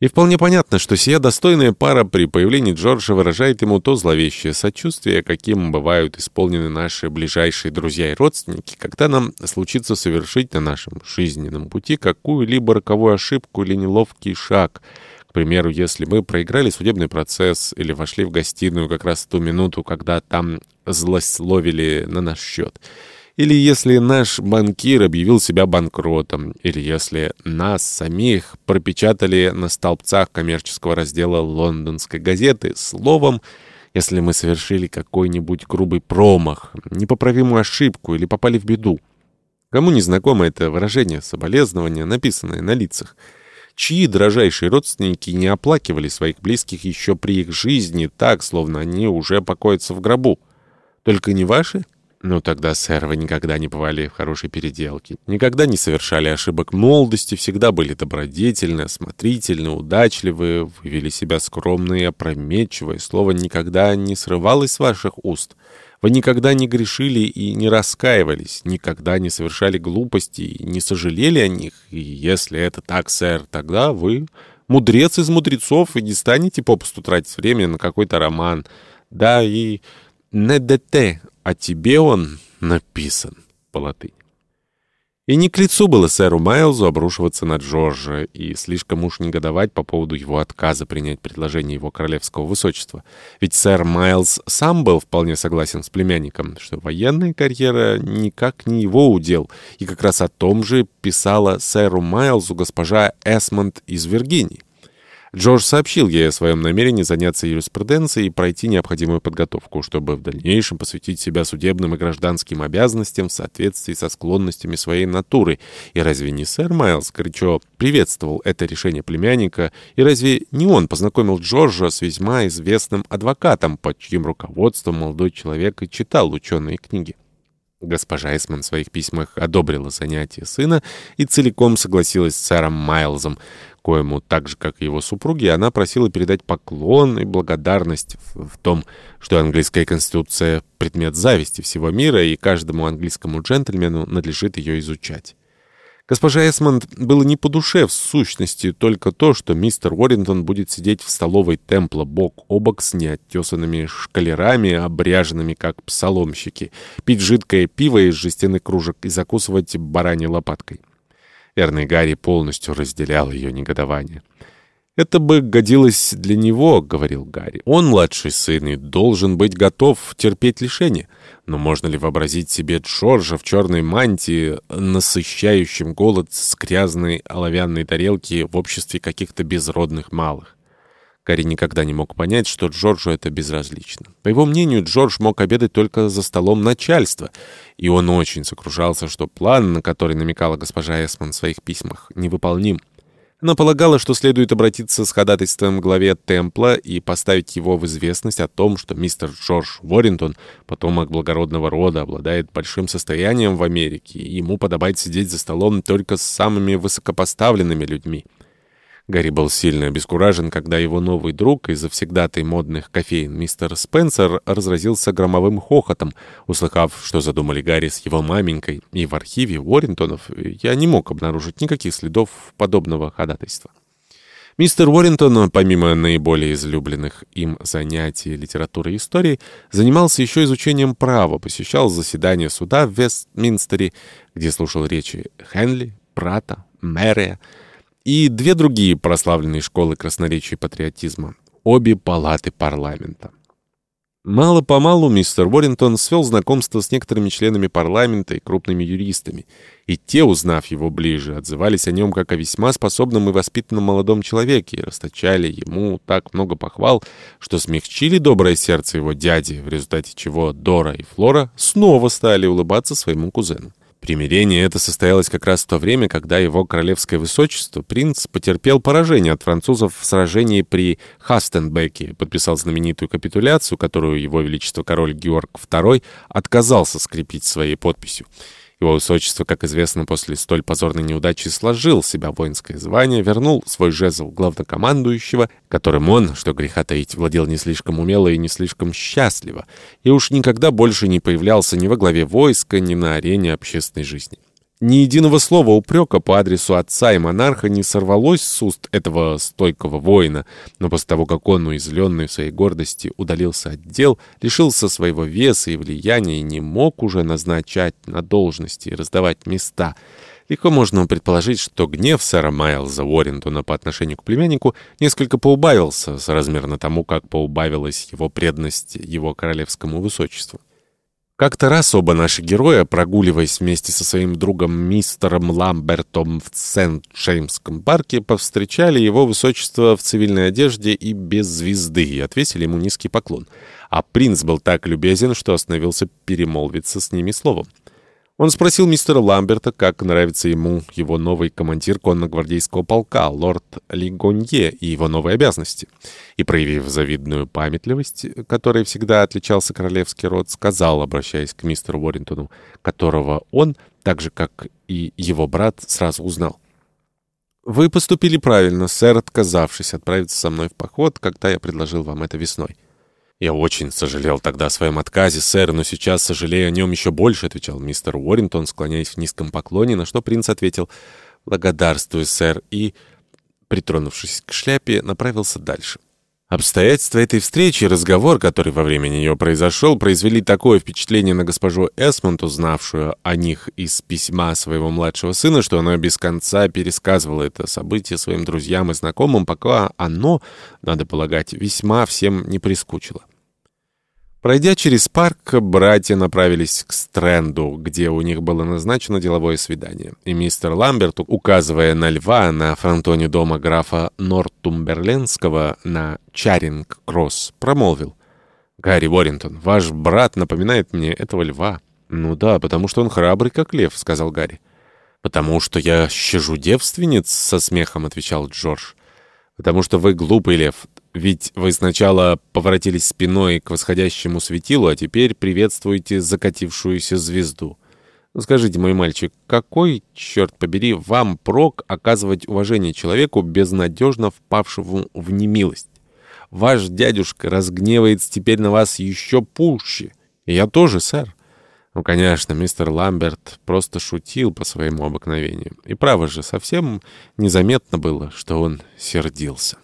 И вполне понятно, что сия достойная пара при появлении Джорджа выражает ему то зловещее сочувствие, каким бывают исполнены наши ближайшие друзья и родственники, когда нам случится совершить на нашем жизненном пути какую-либо роковую ошибку или неловкий шаг. К примеру, если мы проиграли судебный процесс или вошли в гостиную как раз в ту минуту, когда там злословили на наш счет — или если наш банкир объявил себя банкротом, или если нас самих пропечатали на столбцах коммерческого раздела лондонской газеты словом, если мы совершили какой-нибудь грубый промах, непоправимую ошибку или попали в беду. Кому не знакомо это выражение соболезнования, написанное на лицах? Чьи дрожайшие родственники не оплакивали своих близких еще при их жизни так, словно они уже покоятся в гробу? Только не ваши? «Ну тогда, сэр, вы никогда не бывали в хорошей переделке, никогда не совершали ошибок молодости, всегда были добродетельны, осмотрительны, удачливы, вы вели себя скромно и опрометчиво, и слово никогда не срывалось с ваших уст. Вы никогда не грешили и не раскаивались, никогда не совершали глупости и не сожалели о них, и если это так, сэр, тогда вы мудрец из мудрецов и не станете попусту тратить время на какой-то роман. Да, и... «Не дете» о тебе он написан по латыни. И не к лицу было сэру Майлзу обрушиваться на Джорджа и слишком уж негодовать по поводу его отказа принять предложение его королевского высочества. Ведь сэр Майлз сам был вполне согласен с племянником, что военная карьера никак не его удел, и как раз о том же писала сэру Майлзу госпожа Эсмонд из Виргинии. Джордж сообщил ей о своем намерении заняться юриспруденцией и пройти необходимую подготовку, чтобы в дальнейшем посвятить себя судебным и гражданским обязанностям в соответствии со склонностями своей натуры. И разве не сэр Майлз горячо приветствовал это решение племянника, и разве не он познакомил Джорджа с весьма известным адвокатом, под чьим руководством молодой человек и читал ученые книги? Госпожа Эсман в своих письмах одобрила занятие сына и целиком согласилась с сэром Майлзом, коему, так же, как и его супруги, она просила передать поклон и благодарность в том, что английская конституция — предмет зависти всего мира, и каждому английскому джентльмену надлежит ее изучать. Госпожа Эсмонд было не по душе в сущности только то, что мистер Уоррингтон будет сидеть в столовой Темпла бок о бок с неоттесанными шкалерами, обряженными как псаломщики, пить жидкое пиво из жестяных кружек и закусывать бараньей лопаткой. Верный Гарри полностью разделял ее негодование. «Это бы годилось для него», — говорил Гарри. «Он младший сын и должен быть готов терпеть лишение. Но можно ли вообразить себе Джорджа в черной мантии, насыщающим голод с грязной оловянной тарелки в обществе каких-то безродных малых?» Гарри никогда не мог понять, что Джорджу это безразлично. По его мнению, Джордж мог обедать только за столом начальства, и он очень сокрушался, что план, на который намекала госпожа Эсман в своих письмах, невыполним. Она полагала, что следует обратиться с ходатайством к главе Темпла и поставить его в известность о том, что мистер Джордж Уоррингтон, потомок благородного рода, обладает большим состоянием в Америке, и ему подобает сидеть за столом только с самыми высокопоставленными людьми. Гарри был сильно обескуражен, когда его новый друг из завсегдатой модных кофеин мистер Спенсер разразился громовым хохотом, услыхав, что задумали Гарри с его маменькой, и в архиве Уоррентонов я не мог обнаружить никаких следов подобного ходатайства. Мистер Уоррентон, помимо наиболее излюбленных им занятий литературы и истории, занимался еще изучением права, посещал заседания суда в Вестминстере, где слушал речи Хенли, Прата, Мэрия, и две другие прославленные школы красноречия и патриотизма, обе палаты парламента. Мало-помалу мистер Уоррингтон свел знакомство с некоторыми членами парламента и крупными юристами, и те, узнав его ближе, отзывались о нем как о весьма способном и воспитанном молодом человеке и расточали ему так много похвал, что смягчили доброе сердце его дяди, в результате чего Дора и Флора снова стали улыбаться своему кузену. Примирение это состоялось как раз в то время, когда его королевское высочество, принц, потерпел поражение от французов в сражении при Хастенбеке, подписал знаменитую капитуляцию, которую его величество король Георг II отказался скрепить своей подписью. Его высочество, как известно, после столь позорной неудачи сложил себя воинское звание, вернул свой жезл главнокомандующего, которым он, что греха таить, владел не слишком умело и не слишком счастливо, и уж никогда больше не появлялся ни во главе войска, ни на арене общественной жизни. Ни единого слова упрека по адресу отца и монарха не сорвалось с уст этого стойкого воина, но после того, как он, уязвленный в своей гордости, удалился от дел, лишился своего веса и влияния и не мог уже назначать на должности и раздавать места, легко можно предположить, что гнев сэра Майлза Уоррентона по отношению к племяннику несколько поубавился, соразмерно тому, как поубавилась его преданность его королевскому высочеству. Как-то раз оба наши героя, прогуливаясь вместе со своим другом мистером Ламбертом в Сент-Джеймском парке, повстречали его высочество в цивильной одежде и без звезды и отвесили ему низкий поклон. А принц был так любезен, что остановился перемолвиться с ними словом. Он спросил мистера Ламберта, как нравится ему его новый командир конногвардейского полка, лорд Лигонье, и его новые обязанности. И, проявив завидную памятливость, которой всегда отличался королевский род, сказал, обращаясь к мистеру Уоррентону, которого он, так же, как и его брат, сразу узнал. «Вы поступили правильно, сэр, отказавшись отправиться со мной в поход, когда я предложил вам это весной». «Я очень сожалел тогда о своем отказе, сэр, но сейчас сожалею о нем еще больше», — отвечал мистер Уоррингтон, склоняясь в низком поклоне, на что принц ответил «Благодарствую, сэр», и, притронувшись к шляпе, направился дальше. Обстоятельства этой встречи и разговор, который во время нее произошел, произвели такое впечатление на госпожу Эсмонт, узнавшую о них из письма своего младшего сына, что она без конца пересказывала это событие своим друзьям и знакомым, пока оно, надо полагать, весьма всем не прискучило. Пройдя через парк, братья направились к Стрэнду, где у них было назначено деловое свидание. И мистер Ламберт, указывая на льва на фронтоне дома графа Нортумберленского на Чаринг-Кросс, промолвил. «Гарри Уоррингтон, ваш брат напоминает мне этого льва». «Ну да, потому что он храбрый, как лев», — сказал Гарри. «Потому что я щажу девственниц», — со смехом отвечал Джордж. «Потому что вы глупый лев. Ведь вы сначала поворотились спиной к восходящему светилу, а теперь приветствуете закатившуюся звезду. Ну, скажите, мой мальчик, какой, черт побери, вам прок оказывать уважение человеку, безнадежно впавшему в немилость? Ваш дядюшка разгневается теперь на вас еще пуще. И я тоже, сэр. Ну, конечно, мистер Ламберт просто шутил по своему обыкновению. И право же, совсем незаметно было, что он сердился.